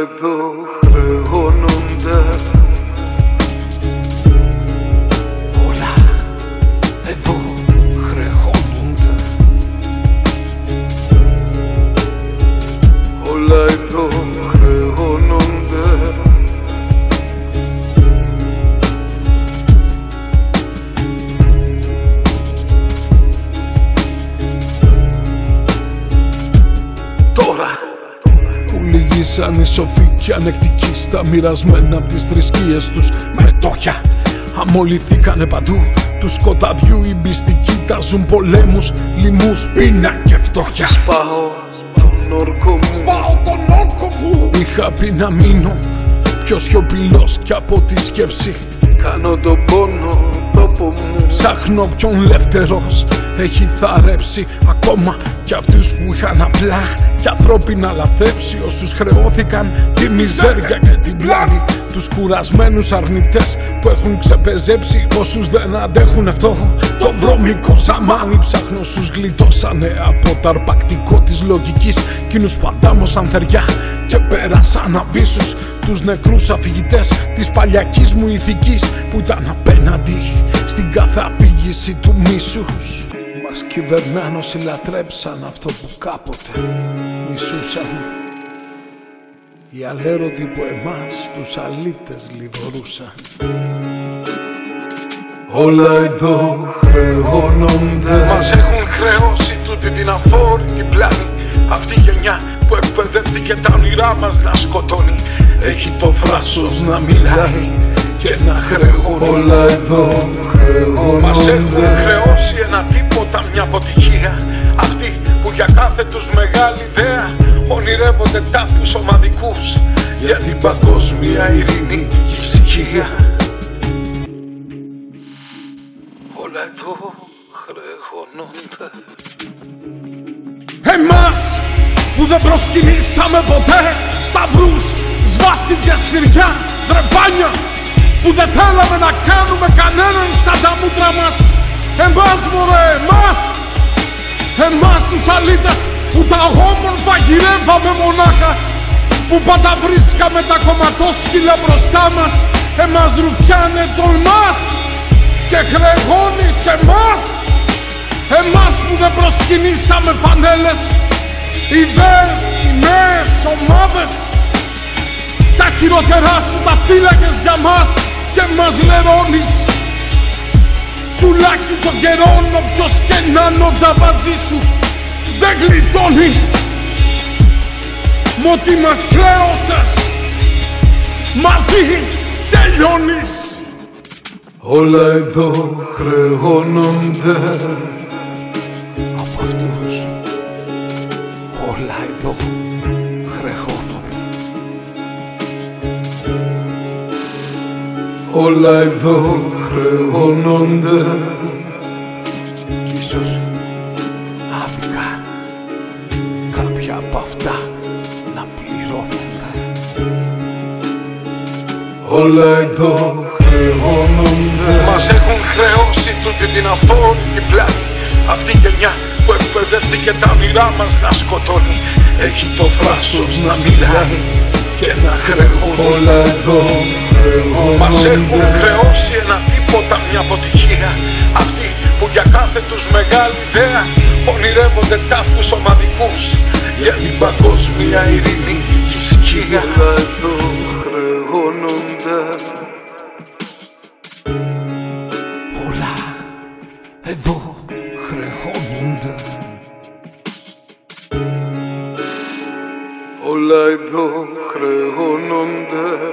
εδώ χρεώνονται Που λυγίσαν οι σοφοί και ανεκτικοί στα μοιρασμένα από τις θρησκείες τους. Μετόχια Αμολυθήκανε παντού. Τους σκοταδιού οι μπιστικοί τάζουν πολέμους, λοιμούς, πείνα και φτώχεια. Πάω τον όρκο μου. Πάω τον όρκο μου. Είχα πει να μείνω πιο σιωπηλός κι από τη σκέψη. Κάνω τον πόνο τόπο μου Ψάχνω ποιον λευτερός έχει θαρέψει Ακόμα κι αυτούς που είχαν απλά και ανθρώπινα λαθέψει Όσους χρεώθηκαν τη μιζέρια και την πλάνη Τους κουρασμένους αρνητές που έχουν ξεπεζέψει Όσους δεν αντέχουν αυτό. Το βρώμικο ζαμάνι Ψάχνω όσους γλιτώσανε από το αρπακτικό της λογικής. Κοινούς που αντάμωσαν θεριά και πέρασαν αβίσους Τους νεκρούς αφηγητές της παλιακής μου ηθικής Που ήταν απέναντι στην κάθε αφήγηση του μίσους. Μας κυβερνάν όσοι λατρέψαν αυτό που κάποτε μισούσαν. Οι αλέρωτοι που εμάς τους αλήτες λιδωρούσαν. Όλα εδώ χρεώνονται. Μας έχουν χρεώσει τούτη την αφόρητη πλάνη. Αυτή η γενιά που εκπαιδεύτηκε τα όνειρά μας να σκοτώνει Έχει το θράσος να μιλάει και να χρεώνει. Όλα εδώ Μας έχουν χρεώνονται χρεώσει ένα τίποτα μια αποτυχία. Αυτοί που για κάθε τους μεγάλη ιδέα Ονειρεύονται τάφους ομαδικούς. Για την παγκόσμια ειρήνη και ησυχία. Όλα εδώ χρεώνονται. Εμάς που δεν προσκυνήσαμε ποτέ Σταυρούς, σβάστηκες σφυριά, δρεπάνια Που δεν θέλαμε να κάνουμε κανέναν σαν τα μούτρα μας. Εμάς μωρέ, εμάς. Εμάς τους αλήτες που τα όμορφα γυρεύαμε μονάχα Που πάντα βρίσκαμε τα κομματόσκυλα μπροστά μας. Εμάς ρουφιάνε τολμάς και χρεώνει σε εμάς. Εμάς που δεν προσκυνήσαμε φανέλες Ιδέες, σημαίες, ομάδες. Τα χειροτερά σου τα φύλακες για μας Και μας λερώνεις. Τσουλάκι των καιρών όποιος και να είναι ο ταβατζής σου Δεν γλιτώνεις. Μ' ό,τι μας χρέωσες Μαζί τελειώνεις. Όλα εδώ χρεώνονται εδώ χρεώνονται Όλα εδώ χρεώνονται κι ίσως άδικα κάποια από αυτά να πληρώνονται. Όλα εδώ χρεώνονται. Μας έχουν χρεώσει τούτη την αφόρητη πλάνη Αυτή η γενιά που εκπαιδεύτηκε τα όνειρά μας να σκοτώνει. Έχει το θράσος να μιλάει και να χρεώνει. Όλα εδώ Μας έχουν χρεώνονται χρεώσει ένα τίποτα μια αποτυχία. Αυτοί που για κάθε τους μεγάλη ιδέα Ονειρεύονται τάφους ομαδικούς. Για την παγκόσμια ειρήνη και ησυχία. Όλα εδώ χρεώνονται. Όλα εδώ χρεώνονται Όλα εδώ χρεώνονται